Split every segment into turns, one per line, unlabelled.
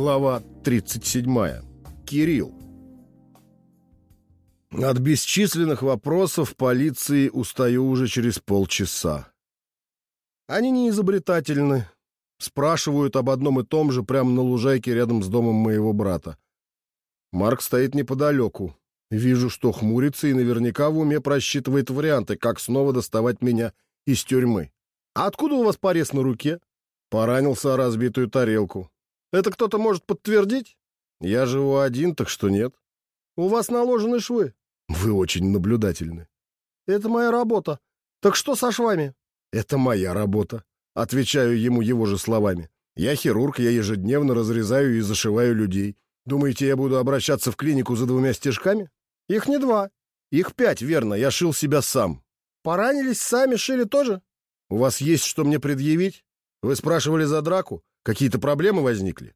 Глава 37. Кирилл. От бесчисленных вопросов полиции устаю уже через полчаса. Они не изобретательны. Спрашивают об одном и том же прямо на лужайке рядом с домом моего брата. Марк стоит неподалеку. Вижу, что хмурится и наверняка в уме просчитывает варианты, как снова доставать меня из тюрьмы. «А откуда у вас порез на руке?» Поранился о разбитую тарелку. Это кто-то может подтвердить? Я живу один, так что нет. У вас наложены швы. Вы очень наблюдательны. Это моя работа. Так что со швами? Это моя работа. Отвечаю ему его же словами. Я хирург, я ежедневно разрезаю и зашиваю людей. Думаете, я буду обращаться в клинику за двумя стежками? Их не два. Их пять, верно, я шил себя сам. Поранились сами, шили тоже? У вас есть что мне предъявить? Вы спрашивали за драку? Какие-то проблемы возникли?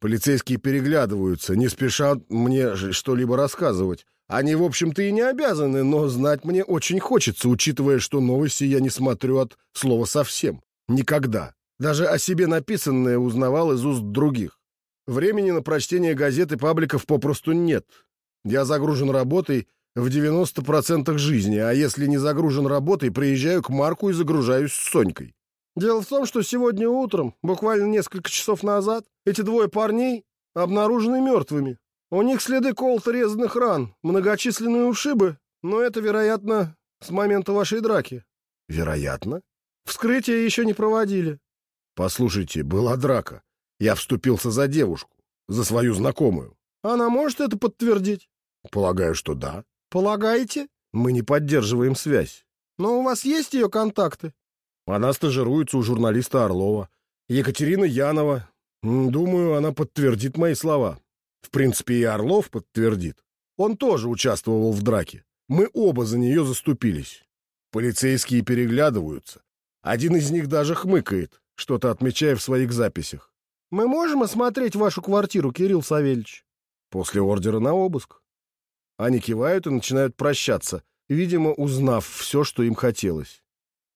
Полицейские переглядываются, не спешат мне что-либо рассказывать. Они, в общем-то, и не обязаны, но знать мне очень хочется, учитывая, что новости я не смотрю от слова совсем. Никогда. Даже о себе написанное узнавал из уст других. Времени на прочтение газет и пабликов попросту нет. Я загружен работой в 90% жизни, а если не загружен работой, приезжаю к Марку и загружаюсь с Сонькой. Дело в том, что сегодня утром, буквально несколько часов назад, эти двое парней обнаружены мертвыми. У них следы колото-резанных ран, многочисленные ушибы, но это, вероятно, с момента вашей драки. Вероятно? Вскрытие еще не проводили. Послушайте, была драка. Я вступился за девушку, за свою знакомую. Она может это подтвердить? Полагаю, что да. Полагаете? Мы не поддерживаем связь. Но у вас есть ее контакты? Она стажируется у журналиста Орлова. Екатерина Янова. Думаю, она подтвердит мои слова. В принципе, и Орлов подтвердит. Он тоже участвовал в драке. Мы оба за нее заступились. Полицейские переглядываются. Один из них даже хмыкает, что-то отмечая в своих записях. «Мы можем осмотреть вашу квартиру, Кирилл Савельевич?» После ордера на обыск. Они кивают и начинают прощаться, видимо, узнав все, что им хотелось.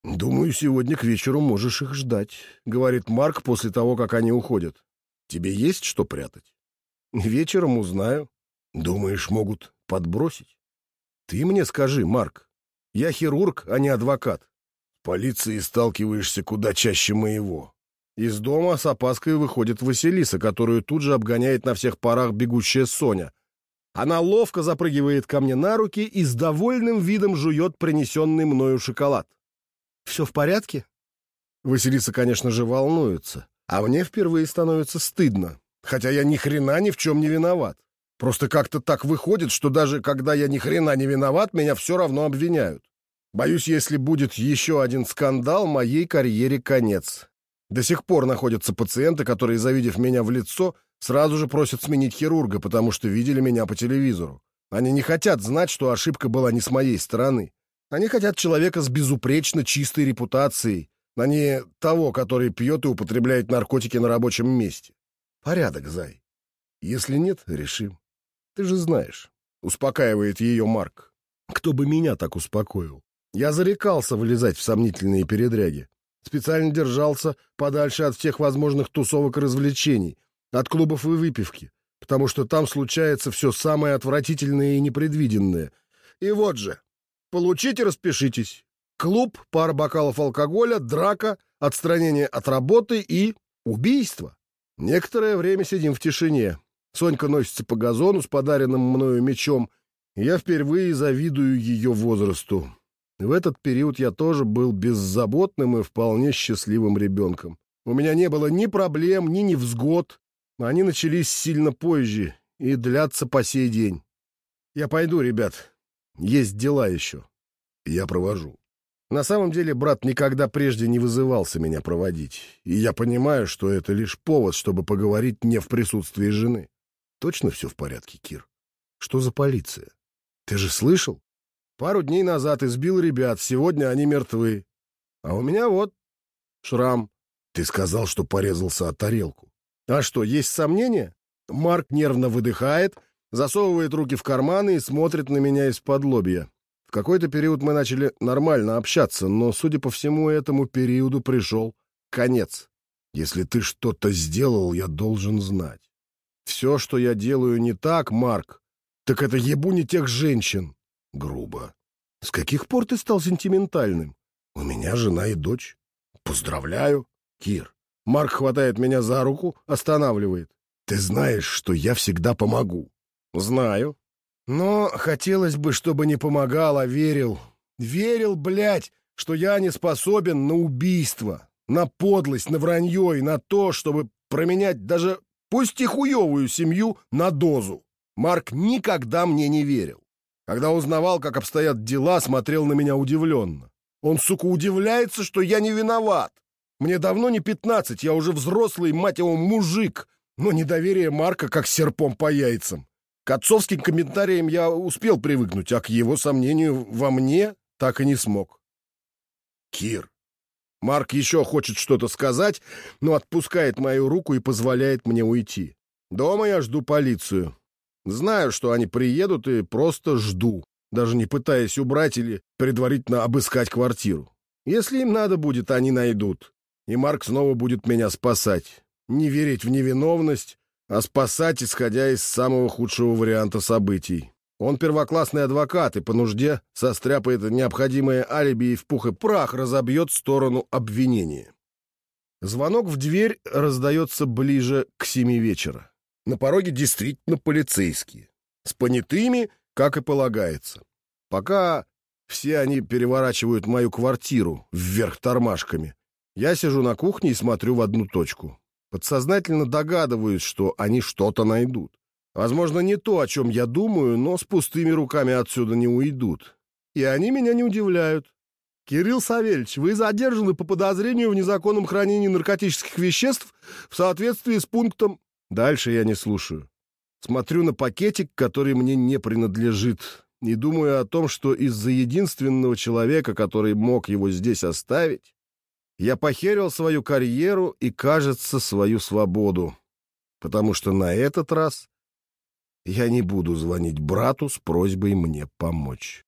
«Думаю, сегодня к вечеру можешь их ждать», — говорит Марк после того, как они уходят. «Тебе есть что прятать?» «Вечером узнаю». «Думаешь, могут подбросить?» «Ты мне скажи, Марк. Я хирург, а не адвокат. С полицией сталкиваешься куда чаще моего». Из дома с опаской выходит Василиса, которую тут же обгоняет на всех парах бегущая Соня. Она ловко запрыгивает ко мне на руки и с довольным видом жует принесенный мною шоколад. Все в порядке?» Василиса, конечно же, волнуется, а мне впервые становится стыдно, хотя я ни хрена ни в чем не виноват. Просто как-то так выходит, что даже когда я ни хрена не виноват, меня все равно обвиняют. Боюсь, если будет еще один скандал, моей карьере конец. До сих пор находятся пациенты, которые, завидев меня в лицо, сразу же просят сменить хирурга, потому что видели меня по телевизору. Они не хотят знать, что ошибка была не с моей стороны. Они хотят человека с безупречно чистой репутацией, а не того, который пьет и употребляет наркотики на рабочем месте. Порядок, зай. Если нет, решим. Ты же знаешь, успокаивает ее Марк. Кто бы меня так успокоил? Я зарекался вылезать в сомнительные передряги. Специально держался подальше от всех возможных тусовок и развлечений, от клубов и выпивки, потому что там случается все самое отвратительное и непредвиденное. И вот же, Получите, распишитесь. Клуб, пара бокалов алкоголя, драка, отстранение от работы и убийство. Некоторое время сидим в тишине. Сонька носится по газону с подаренным мною мечом. Я впервые завидую ее возрасту. В этот период я тоже был беззаботным и вполне счастливым ребенком. У меня не было ни проблем, ни невзгод. Они начались сильно позже и длятся по сей день. Я пойду, ребят. Есть дела еще. Я провожу. На самом деле брат никогда прежде не вызывался меня проводить, и я понимаю, что это лишь повод, чтобы поговорить не в присутствии жены. Точно все в порядке, Кир? Что за полиция? Ты же слышал? Пару дней назад избил ребят, сегодня они мертвы. А у меня вот шрам. Ты сказал, что порезался о тарелку. А что, есть сомнения? Марк нервно выдыхает, засовывает руки в карманы и смотрит на меня из-под лобья. Какой-то период мы начали нормально общаться, но, судя по всему, этому периоду пришел конец. Если ты что-то сделал, я должен знать. Все, что я делаю не так, Марк, так это ебу не тех женщин. Грубо. С каких пор ты стал сентиментальным? У меня жена и дочь. Поздравляю. Кир. Марк хватает меня за руку, останавливает. Ты знаешь, что я всегда помогу. Знаю. Но хотелось бы, чтобы не помогал, а верил. Верил, блядь, что я не способен на убийство, на подлость, на вранье и на то, чтобы променять даже пусть и хуевую семью на дозу. Марк никогда мне не верил. Когда узнавал, как обстоят дела, смотрел на меня удивленно. Он, сука, удивляется, что я не виноват. Мне давно не пятнадцать, я уже взрослый, мать его, мужик. Но недоверие Марка как серпом по яйцам. К отцовским комментариям я успел привыкнуть, а к его сомнению во мне так и не смог. Кир. Марк еще хочет что-то сказать, но отпускает мою руку и позволяет мне уйти. Дома я жду полицию. Знаю, что они приедут, и просто жду, даже не пытаясь убрать или предварительно обыскать квартиру. Если им надо будет, они найдут. И Марк снова будет меня спасать. Не верить в невиновность, а спасать, исходя из самого худшего варианта событий. Он первоклассный адвокат и по нужде состряпает необходимое алиби и в пух и прах разобьет сторону обвинения. Звонок в дверь раздается ближе к семи вечера. На пороге действительно полицейские. С понятыми, как и полагается. Пока все они переворачивают мою квартиру вверх тормашками, я сижу на кухне и смотрю в одну точку. Подсознательно догадываюсь, что они что-то найдут. Возможно, не то, о чем я думаю, но с пустыми руками отсюда не уйдут. И они меня не удивляют. «Кирилл Савельевич, вы задержаны по подозрению в незаконном хранении наркотических веществ в соответствии с пунктом...» Дальше я не слушаю. Смотрю на пакетик, который мне не принадлежит, и думаю о том, что из-за единственного человека, который мог его здесь оставить, я похерил свою карьеру и, кажется, свою свободу. Потому что на этот раз я не буду звонить брату с просьбой мне помочь.